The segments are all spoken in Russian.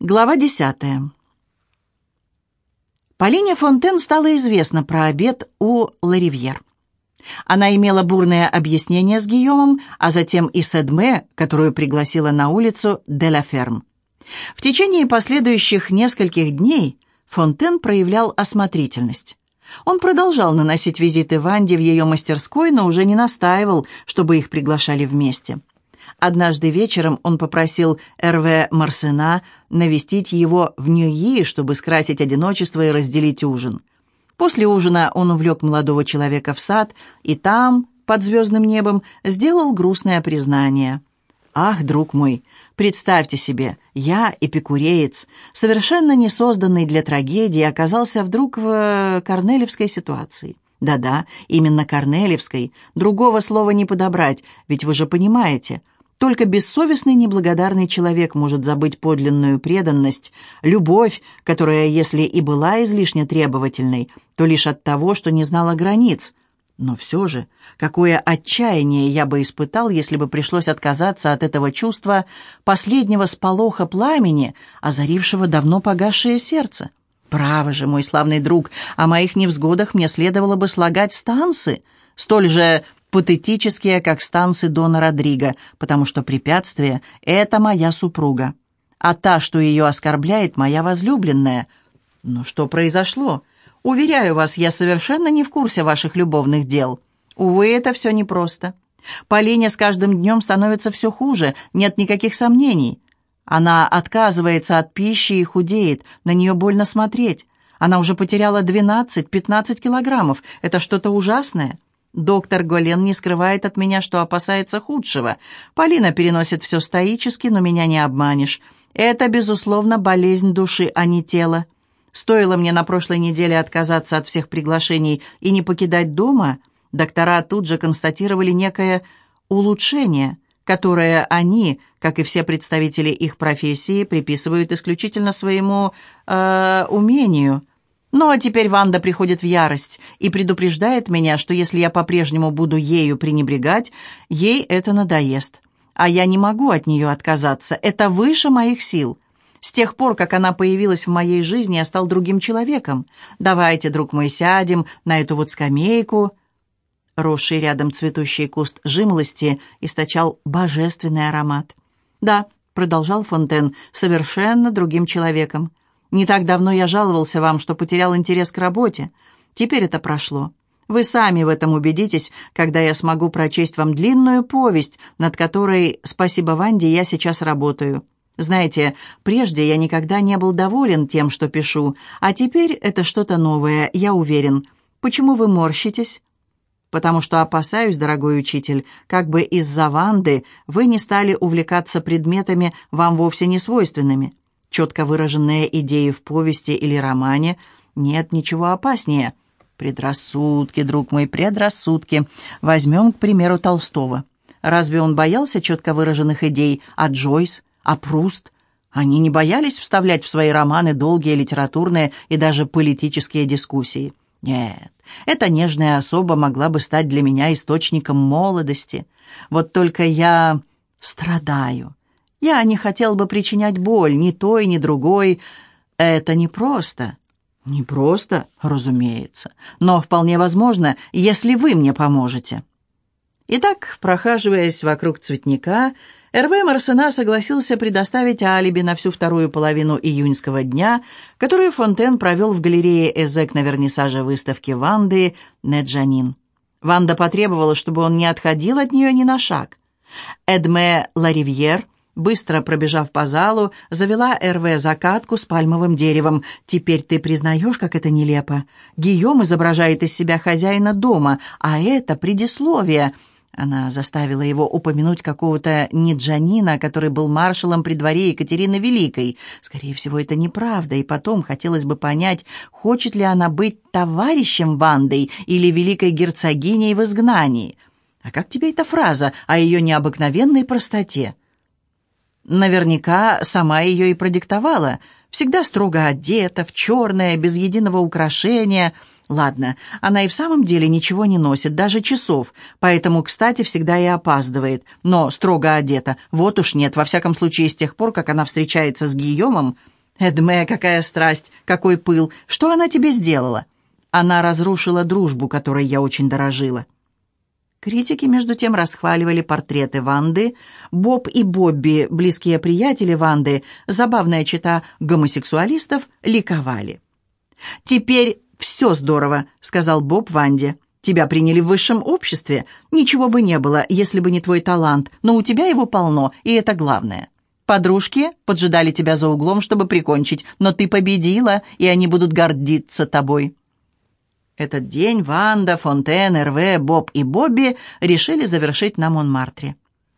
Глава десятая. Полине Фонтен стало известно про обед у Ларивьер. Она имела бурное объяснение с Гийомом, а затем и с Эдме, которую пригласила на улицу де ла Ферм. В течение последующих нескольких дней Фонтен проявлял осмотрительность. Он продолжал наносить визиты Ванде в ее мастерской, но уже не настаивал, чтобы их приглашали вместе. Однажды вечером он попросил Р.В. Марсена навестить его в Ньюи, чтобы скрасить одиночество и разделить ужин. После ужина он увлек молодого человека в сад, и там, под звездным небом, сделал грустное признание. «Ах, друг мой, представьте себе, я, эпикуреец, совершенно не созданный для трагедии, оказался вдруг в э, корнелевской ситуации». Да-да, именно Корнелевской. Другого слова не подобрать, ведь вы же понимаете – только бессовестный неблагодарный человек может забыть подлинную преданность, любовь, которая, если и была излишне требовательной, то лишь от того, что не знала границ. Но все же, какое отчаяние я бы испытал, если бы пришлось отказаться от этого чувства последнего сполоха пламени, озарившего давно погасшее сердце. Право же, мой славный друг, о моих невзгодах мне следовало бы слагать станцы, столь же патетические, как станцы Дона Родриго, потому что препятствие — это моя супруга, а та, что ее оскорбляет, моя возлюбленная. Но что произошло? Уверяю вас, я совершенно не в курсе ваших любовных дел. Увы, это все непросто. Полине с каждым днем становится все хуже, нет никаких сомнений. Она отказывается от пищи и худеет, на нее больно смотреть. Она уже потеряла 12-15 килограммов. Это что-то ужасное. Доктор Голен не скрывает от меня, что опасается худшего. Полина переносит все стоически, но меня не обманешь. Это, безусловно, болезнь души, а не тела. Стоило мне на прошлой неделе отказаться от всех приглашений и не покидать дома, доктора тут же констатировали некое улучшение, которое они, как и все представители их профессии, приписывают исключительно своему э, умению – ну а теперь Ванда приходит в ярость и предупреждает меня, что если я по-прежнему буду ею пренебрегать, ей это надоест. А я не могу от нее отказаться, это выше моих сил. С тех пор, как она появилась в моей жизни, я стал другим человеком. Давайте, друг мой, сядем на эту вот скамейку. Росший рядом цветущий куст жимолости источал божественный аромат. «Да», — продолжал Фонтен, — «совершенно другим человеком. Не так давно я жаловался вам, что потерял интерес к работе. Теперь это прошло. Вы сами в этом убедитесь, когда я смогу прочесть вам длинную повесть, над которой, спасибо Ванде, я сейчас работаю. Знаете, прежде я никогда не был доволен тем, что пишу, а теперь это что-то новое, я уверен. Почему вы морщитесь? Потому что опасаюсь, дорогой учитель, как бы из-за Ванды вы не стали увлекаться предметами вам вовсе не свойственными. Четко выраженные идеи в повести или романе нет ничего опаснее. Предрассудки, друг мой, предрассудки. Возьмем, к примеру, Толстого. Разве он боялся четко выраженных идей, а Джойс, а Пруст? Они не боялись вставлять в свои романы долгие литературные и даже политические дискуссии. Нет, эта нежная особа могла бы стать для меня источником молодости. Вот только я страдаю. Я не хотел бы причинять боль ни той, ни другой. Это непросто. Непросто, разумеется, но вполне возможно, если вы мне поможете. Итак, прохаживаясь вокруг цветника, Р.В. Марсена согласился предоставить алиби на всю вторую половину июньского дня, которую Фонтен провел в галерее Эзек на вернисаже выставки Ванды «Неджанин». Ванда потребовала, чтобы он не отходил от нее ни на шаг. Эдме Ларивьер – Быстро пробежав по залу, завела РВ закатку с пальмовым деревом. «Теперь ты признаешь, как это нелепо? Гийом изображает из себя хозяина дома, а это предисловие». Она заставила его упомянуть какого-то Ниджанина, который был маршалом при дворе Екатерины Великой. Скорее всего, это неправда, и потом хотелось бы понять, хочет ли она быть товарищем Вандой или великой герцогиней в изгнании. А как тебе эта фраза о ее необыкновенной простоте? Наверняка сама ее и продиктовала. Всегда строго одета, в черное, без единого украшения. Ладно, она и в самом деле ничего не носит, даже часов, поэтому, кстати, всегда и опаздывает, но строго одета. Вот уж нет, во всяком случае, с тех пор, как она встречается с Гийомом. Эдме, какая страсть, какой пыл, что она тебе сделала? Она разрушила дружбу, которой я очень дорожила. Критики, между тем, расхваливали портреты Ванды. Боб и Бобби, близкие приятели Ванды, забавная чита гомосексуалистов, ликовали. «Теперь все здорово», — сказал Боб Ванде. «Тебя приняли в высшем обществе. Ничего бы не было, если бы не твой талант, но у тебя его полно, и это главное». Подружки поджидали тебя за углом, чтобы прикончить, но ты победила, и они будут гордиться тобой. Этот день Ванда, Фонтен, Эрве, Боб и Бобби решили завершить на Монмартре.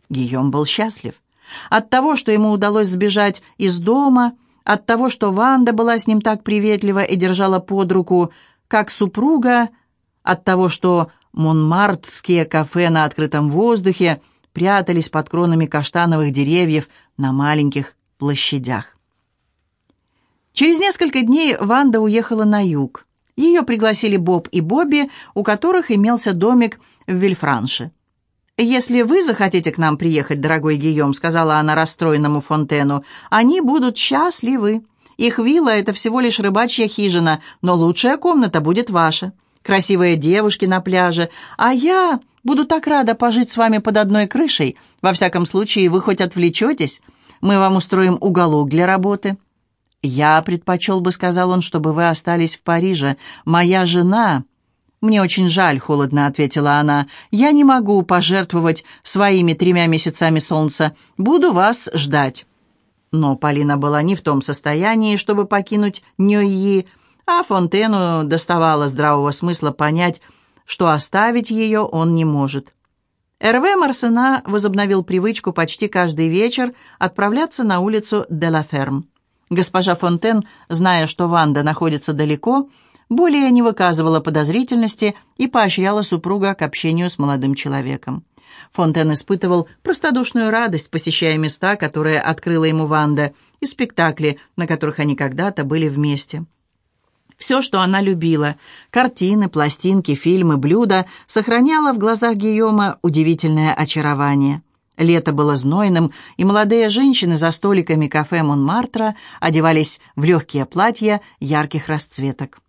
Гийом был счастлив. От того, что ему удалось сбежать из дома, от того, что Ванда была с ним так приветлива и держала под руку, как супруга, от того, что монмартские кафе на открытом воздухе прятались под кронами каштановых деревьев на маленьких площадях. Через несколько дней Ванда уехала на юг. Ее пригласили Боб и Бобби, у которых имелся домик в Вильфранше. «Если вы захотите к нам приехать, дорогой Гийом», — сказала она расстроенному Фонтену, — «они будут счастливы. Их вилла — это всего лишь рыбачья хижина, но лучшая комната будет ваша. Красивые девушки на пляже. А я буду так рада пожить с вами под одной крышей. Во всяком случае, вы хоть отвлечетесь. Мы вам устроим уголок для работы». «Я предпочел бы, — сказал он, — чтобы вы остались в Париже. Моя жена...» «Мне очень жаль», — холодно ответила она. «Я не могу пожертвовать своими тремя месяцами солнца. Буду вас ждать». Но Полина была не в том состоянии, чтобы покинуть Ньойи, а Фонтену доставало здравого смысла понять, что оставить ее он не может. Эрве Марсена возобновил привычку почти каждый вечер отправляться на улицу Делаферм. Госпожа Фонтен, зная, что Ванда находится далеко, более не выказывала подозрительности и поощряла супруга к общению с молодым человеком. Фонтен испытывал простодушную радость, посещая места, которые открыла ему Ванда, и спектакли, на которых они когда-то были вместе. Все, что она любила – картины, пластинки, фильмы, блюда – сохраняло в глазах Гийома удивительное очарование – Лето было знойным, и молодые женщины за столиками кафе Монмартра одевались в легкие платья ярких расцветок.